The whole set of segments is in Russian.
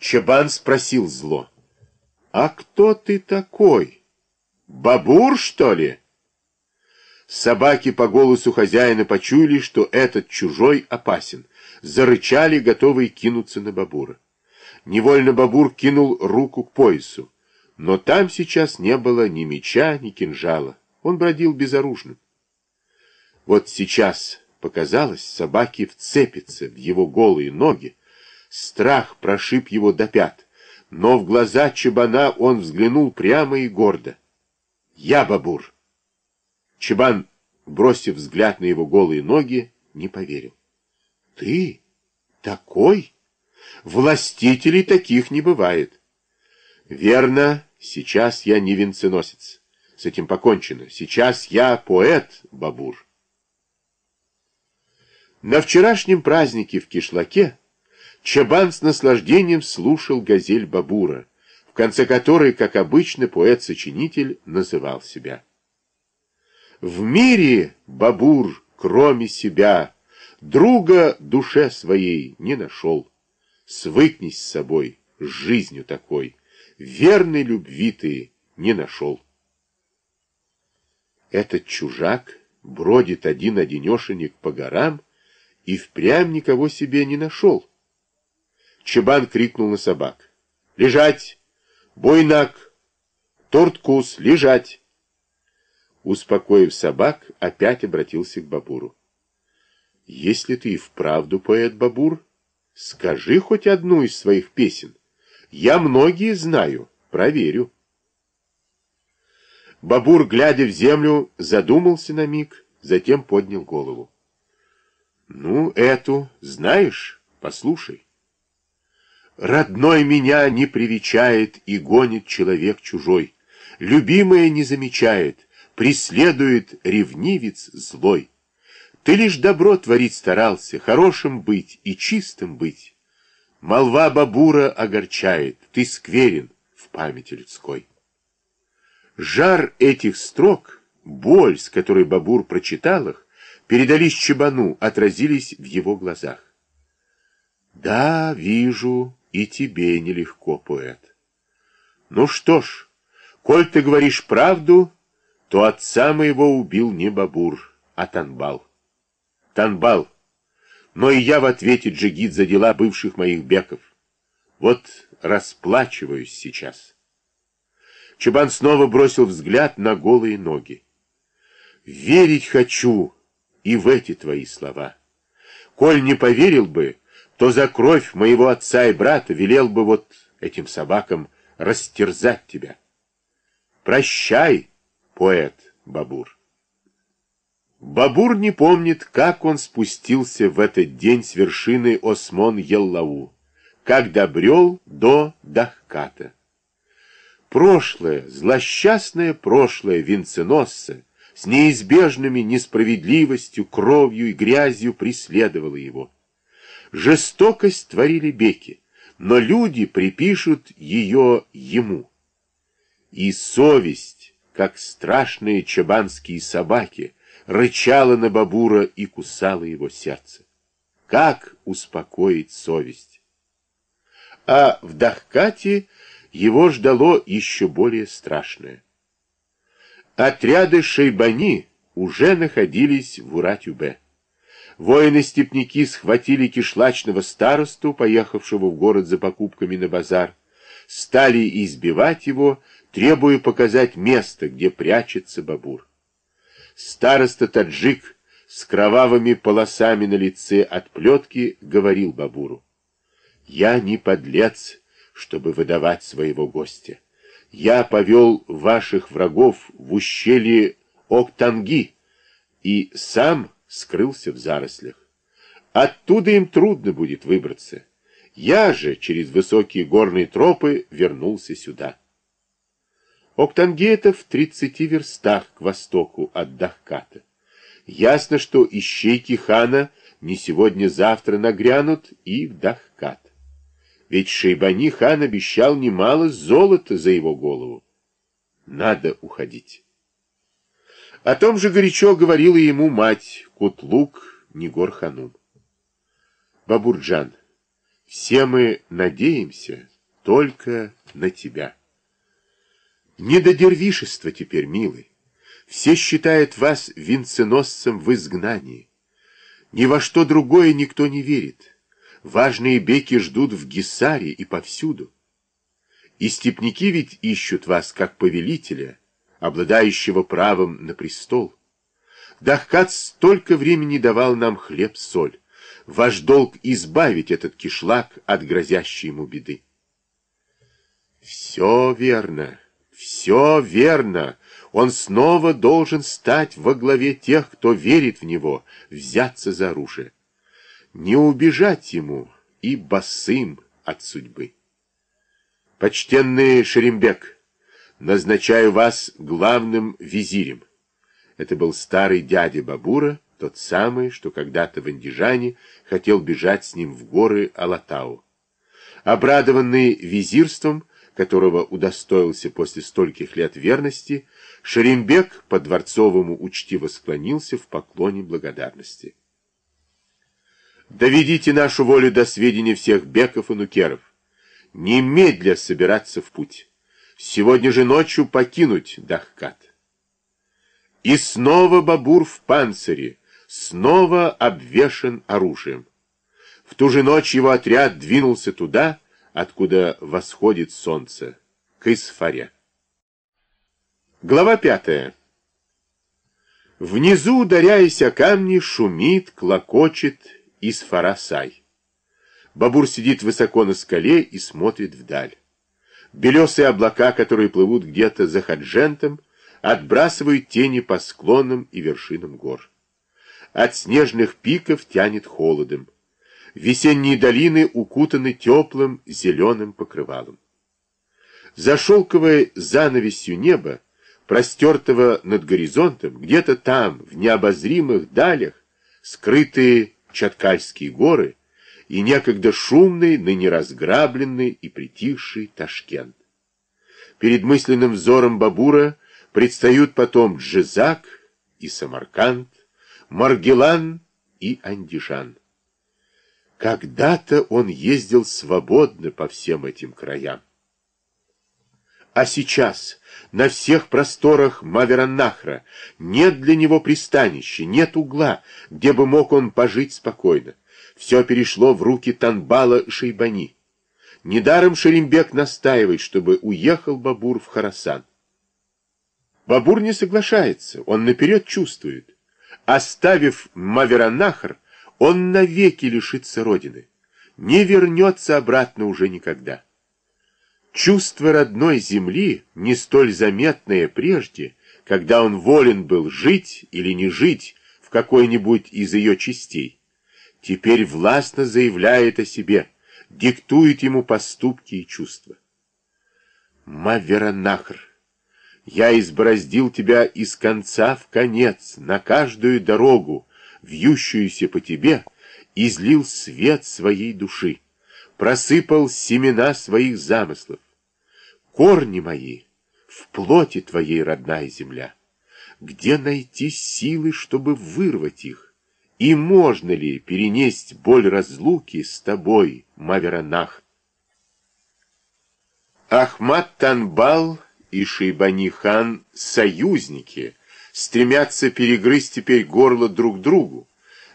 Чабан спросил зло. «А кто ты такой? Бабур, что ли?» Собаки по голосу хозяина почуяли, что этот чужой опасен. Зарычали, готовые кинуться на Бабура. Невольно Бабур кинул руку к поясу. Но там сейчас не было ни меча, ни кинжала. Он бродил безоружным. Вот сейчас показалось, собаки вцепятся в его голые ноги. Страх прошиб его до пят. Но в глаза Чебана он взглянул прямо и гордо. «Я Бабур!» Чебан, бросив взгляд на его голые ноги, не поверил. «Ты? Такой? Властителей таких не бывает!» «Верно, сейчас я не венценосец. С этим покончено. Сейчас я поэт, Бабур». На вчерашнем празднике в Кишлаке Чабан с наслаждением слушал газель Бабура, в конце которой, как обычно, поэт-сочинитель называл себя. В мире, Бабур, кроме себя, друга душе своей не нашел. Свыкнись с собой, с жизнью такой, верной любви ты не нашел. Этот чужак бродит один-одинешенек по горам и впрямь никого себе не нашел. Чебан крикнул на собак. «Лежать! Бойнак! Торткус! Лежать!» Успокоив собак, опять обратился к Бабуру. «Если ты и вправду поэт, Бабур, скажи хоть одну из своих песен. Я многие знаю, проверю». Бабур, глядя в землю, задумался на миг, затем поднял голову. «Ну, эту знаешь? Послушай». Родной меня не привечает и гонит человек чужой. Любимая не замечает, преследует ревнивец злой. Ты лишь добро творить старался, хорошим быть и чистым быть. Молва Бабура огорчает, ты скверен в памяти людской. Жар этих строк, боль, с которой Бабур прочитал их, передались Чебану, отразились в его глазах. Да, вижу, и тебе нелегко, поэт. Ну что ж, коль ты говоришь правду, то отца моего убил не Бабур, а Танбал. Танбал, но и я в ответе джигит за дела бывших моих беков. Вот расплачиваюсь сейчас. Чебан снова бросил взгляд на голые ноги. Верить хочу и в эти твои слова. Коль не поверил бы, то за кровь моего отца и брата велел бы вот этим собакам растерзать тебя. Прощай, поэт Бабур. Бабур не помнит, как он спустился в этот день с вершины Осмон-Еллау, как добрел до Дахката. Прошлое, злосчастное прошлое венценосца с неизбежными несправедливостью, кровью и грязью преследовало его. Жестокость творили беки, но люди припишут ее ему. И совесть, как страшные чабанские собаки, рычала на Бабура и кусала его сердце. Как успокоить совесть? А в Дахкате его ждало еще более страшное. Отряды Шейбани уже находились в Уратюбе. Воины-степняки схватили кишлачного старосту, поехавшего в город за покупками на базар, стали избивать его, требуя показать место, где прячется бабур. Староста-таджик с кровавыми полосами на лице от плетки говорил бабуру. «Я не подлец, чтобы выдавать своего гостя. Я повел ваших врагов в ущелье Октанги и сам скрылся в зарослях. Оттуда им трудно будет выбраться. Я же через высокие горные тропы вернулся сюда. Октангета в тридцати верстах к востоку от Дахката. Ясно, что ищейки хана не сегодня-завтра нагрянут и в Дахкат. Ведь Шейбани хан обещал немало золота за его голову. Надо уходить. О том же горячо говорила ему мать Кутлук Нигор-ханум. Бабурджан, Все мы надеемся только на тебя. Не до дервишества теперь, милый. Все считают вас венценосцем в изгнании. Ни во что другое никто не верит. Важные беки ждут в Гисаре и повсюду. И степняки ведь ищут вас как повелителя, обладающего правом на престол. Дахкат столько времени давал нам хлеб-соль. Ваш долг избавить этот кишлак от грозящей ему беды. Все верно, все верно. Он снова должен стать во главе тех, кто верит в него, взяться за оружие. Не убежать ему и босым от судьбы. Почтенный Шерембек, назначаю вас главным визирем. Это был старый дядя Бабура, тот самый, что когда-то в Андижане хотел бежать с ним в горы Алатау. Обрадованный визирством, которого удостоился после стольких лет верности, Шерембек по-дворцовому учтиво склонился в поклоне благодарности. «Доведите нашу волю до сведения всех беков и нукеров. Немедля собираться в путь. Сегодня же ночью покинуть Дахкат». И снова Бабур в панцире, снова обвешан оружием. В ту же ночь его отряд двинулся туда, откуда восходит солнце, к Исфаре. Глава пятая. Внизу, ударяясь о камни, шумит, клокочет Исфара-сай. Бабур сидит высоко на скале и смотрит вдаль. Белесые облака, которые плывут где-то за Хаджентом, отбрасывают тени по склонам и вершинам гор. От снежных пиков тянет холодом. Весенние долины укутаны теплым зеленым покрывалом. За шелковой занавесью неба, простертого над горизонтом, где-то там, в необозримых далях, скрытые Чаткальские горы и некогда шумный, ныне разграбленный и притихший Ташкент. Перед мысленным взором Бабура предстают потом Джизак и Самарканд, Маргелан и Андижан. Когда-то он ездил свободно по всем этим краям. А сейчас на всех просторах Мавераннахра нет для него пристанища, нет угла, где бы мог он пожить спокойно. Все перешло в руки Танбала Шейбани. Недаром Шерембек настаивает, чтобы уехал Бабур в Харасан. Бабур не соглашается, он наперед чувствует. Оставив Маверанахр, он навеки лишится родины. Не вернется обратно уже никогда. Чувство родной земли, не столь заметное прежде, когда он волен был жить или не жить в какой-нибудь из ее частей, теперь властно заявляет о себе, диктует ему поступки и чувства. Маверанахр, я избороздил тебя из конца в конец, на каждую дорогу, вьющуюся по тебе, излил свет своей души, просыпал семена своих замыслов. Корни мои в плоти твоей, родная земля. Где найти силы, чтобы вырвать их? И можно ли перенесть боль разлуки с тобой, Маверанах? Ахмат Танбал и Шейбани-хан союзники, стремятся перегрызть теперь горло друг другу.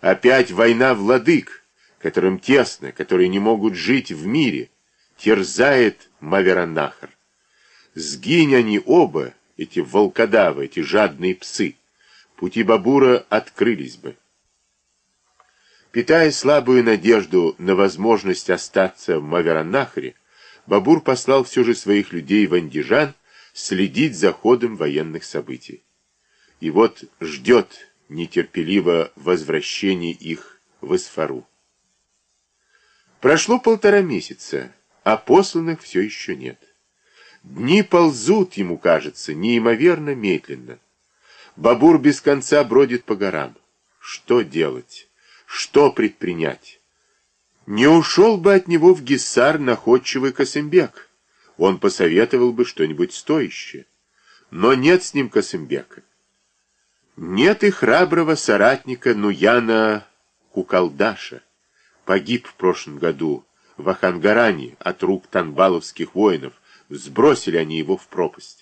Опять война владык, которым тесно, которые не могут жить в мире, терзает Маверанахар. Сгинь они оба, эти волкодавы, эти жадные псы, пути Бабура открылись бы. Питая слабую надежду на возможность остаться в Маверанахре, Бабур послал все же своих людей в Андижан, следить за ходом военных событий. И вот ждет нетерпеливо возвращение их в Исфару. Прошло полтора месяца, а посланных все еще нет. Дни ползут, ему кажется, неимоверно медленно. Бабур без конца бродит по горам. Что делать? Что предпринять? Не ушел бы от него в Гиссар находчивый Косымбек он посоветовал бы что-нибудь стоящее. Но нет с ним Косымбека. Нет и храброго соратника Нуяна Кукалдаша. Погиб в прошлом году в Ахангаране от рук танбаловских воинов. Сбросили они его в пропасть.